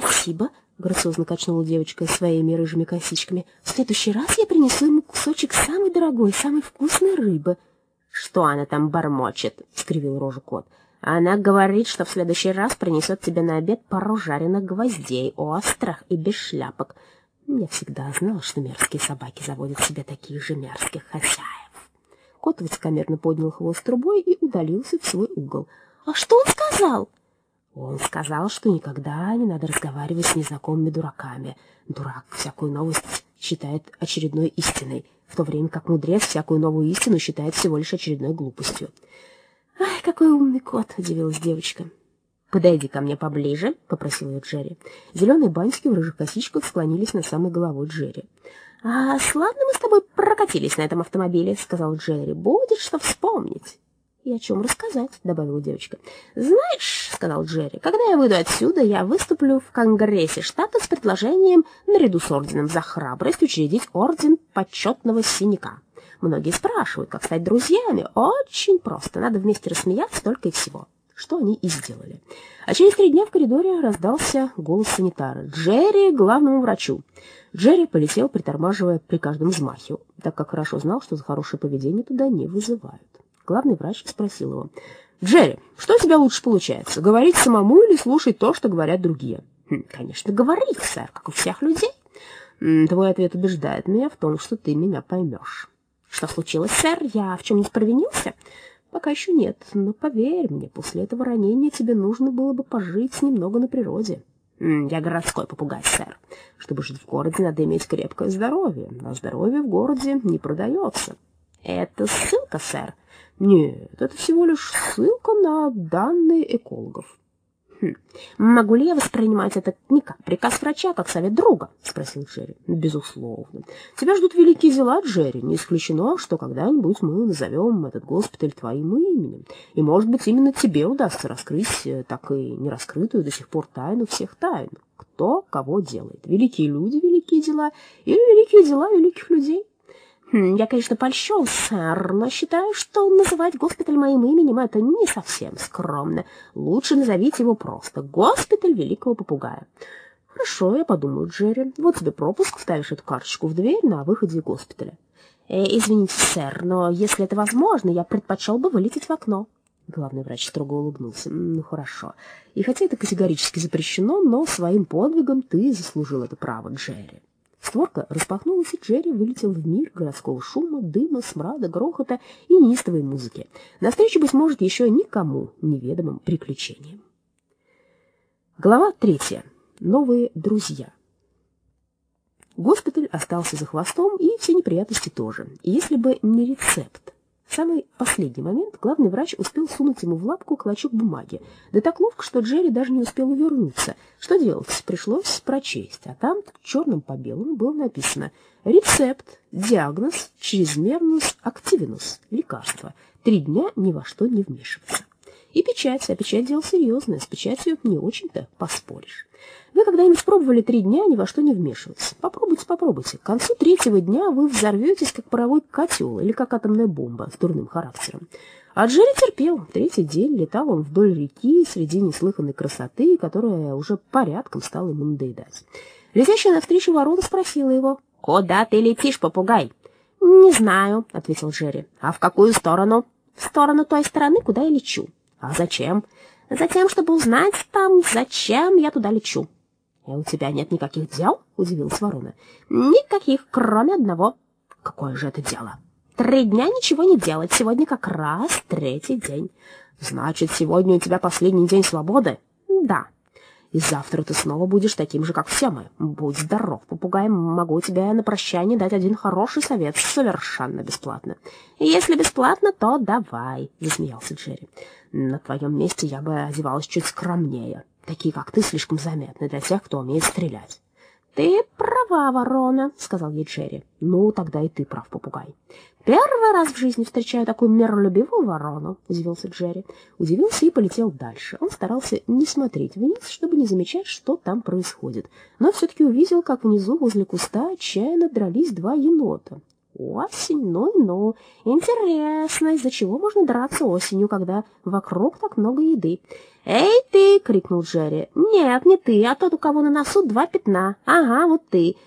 спасибо», — грациозно качнула девочка своими рыжими косичками. «В следующий раз я принесу ему кусочек самой дорогой, самой вкусной рыбы». «Что она там бормочет?» — скривил рожу кот. «Она говорит, что в следующий раз принесет тебе на обед пару жареных гвоздей, острых и без шляпок. Я всегда знал, что мерзкие собаки заводят себе таких же мерзких хозяев». Кот высокомерно поднял хвост трубой и удалился в свой угол. «А что он сказал?» Он сказал, что никогда не надо разговаривать с незнакомыми дураками. Дурак всякую новость считает очередной истиной, в то время как мудрец всякую новую истину считает всего лишь очередной глупостью. «Ай, какой умный кот!» — удивилась девочка. «Подойди ко мне поближе», — попросил ее Джерри. Зеленые бантики в рыжих косичках склонились над самой головой Джерри. «А славно мы с тобой прокатились на этом автомобиле», — сказал Джерри. «Будет что вспомнить». «И о чем рассказать», — добавила девочка. «Знаешь», — сказал Джерри, — «когда я выйду отсюда, я выступлю в Конгрессе штата с предложением наряду с орденом за храбрость учредить орден почетного синяка. Многие спрашивают, как стать друзьями. Очень просто, надо вместе рассмеяться только и всего» что они и сделали. А через три дня в коридоре раздался голос санитара. «Джерри, главному врачу!» Джерри полетел, притормаживая при каждом взмахе, так как хорошо знал, что за хорошее поведение туда не вызывают. Главный врач спросил его. «Джерри, что у тебя лучше получается, говорить самому или слушать то, что говорят другие?» хм, «Конечно, говорить, сэр, как у всех людей». «Твой ответ убеждает меня в том, что ты меня поймешь». «Что случилось, сэр? Я в чем-нибудь провинился?» «Пока еще нет, но поверь мне, после этого ранения тебе нужно было бы пожить немного на природе». «Я городской попугай, сэр. Чтобы жить в городе, надо иметь крепкое здоровье, а здоровье в городе не продается». «Это ссылка, сэр?» Нет, это всего лишь ссылка на данные экологов. Хм. «Могу ли я воспринимать это не как приказ врача, а как совет друга?» — спросил Джерри. «Безусловно. Тебя ждут великие дела, Джерри. Не исключено, что когда-нибудь мы назовем этот госпиталь твоим именем. И, может быть, именно тебе удастся раскрыть э, так и не раскрытую до сих пор тайну всех тайн. Кто кого делает. Великие люди, великие дела или великие дела великих людей». Хм, я, конечно, польщен, сэр, но считаю, что называть госпиталь моим именем — это не совсем скромно. Лучше назовите его просто «Госпиталь Великого Попугая». Хорошо, я подумаю, Джерри. Вот тебе пропуск, вставишь эту карточку в дверь на выходе госпиталя. Э, извините, сэр, но если это возможно, я предпочел бы вылететь в окно. Главный врач строго улыбнулся. Ну, хорошо. И хотя это категорически запрещено, но своим подвигом ты заслужил это право, Джерри. Створка распахнулась, и Джерри вылетел в мир городского шума, дыма, смрада, грохота и неистовой музыки. Навстречу, быть может, еще никому неведомым приключениям. Глава третья. Новые друзья. Госпиталь остался за хвостом, и все неприятности тоже. Если бы не рецепт, в самый последний момент главный врач успел сунуть ему в лапку клочок бумаги. Да так ловко, что Джерри даже не успел увернуться. Что делать? Пришлось прочесть. А там черным по белому было написано «Рецепт, диагноз, чрезмернус активинус, лекарство. Три дня ни во что не вмешиваться». И печать, а печать дело серьезное, с печатью не очень-то поспоришь. Вы когда-нибудь пробовали три дня ни во что не вмешиваться? Попробуйте, попробуйте. К концу третьего дня вы взорветесь, как паровой котел или как атомная бомба с дурным характером. А Джерри терпел. Третий день летал он вдоль реки среди неслыханной красоты, которая уже порядком стала ему надоедать. Летящая навстречу ворона спросила его, «Куда ты летишь, попугай?» «Не знаю», — ответил Джерри. «А в какую сторону?» «В сторону той стороны, куда я лечу». «А зачем?» «Затем, чтобы узнать там, зачем я туда лечу». «И у тебя нет никаких дел?» — удивилась ворона. «Никаких, кроме одного». «Какое же это дело?» «Три дня ничего не делать. Сегодня как раз третий день». «Значит, сегодня у тебя последний день свободы?» «Да». «И завтра ты снова будешь таким же, как все мы. Будь здоров, попугай. Могу тебе на прощание дать один хороший совет, совершенно бесплатно». «Если бесплатно, то давай», — засмеялся Джерри. «На твоем месте я бы одевалась чуть скромнее». Такие, как ты, слишком заметны для тех, кто умеет стрелять. «Ты права, ворона», — сказал ей Джерри. «Ну, тогда и ты прав, попугай». «Первый раз в жизни встречаю такую миролюбивую ворону», — удивился Джерри. Удивился и полетел дальше. Он старался не смотреть вниз, чтобы не замечать, что там происходит. Но все-таки увидел, как внизу, возле куста, отчаянно дрались два енота. Осень, ну и ну. Интересно, из-за чего можно драться осенью, когда вокруг так много еды? «Эй, ты!» — крикнул Джерри. «Нет, не ты, а тот, у кого на носу два пятна. Ага, вот ты.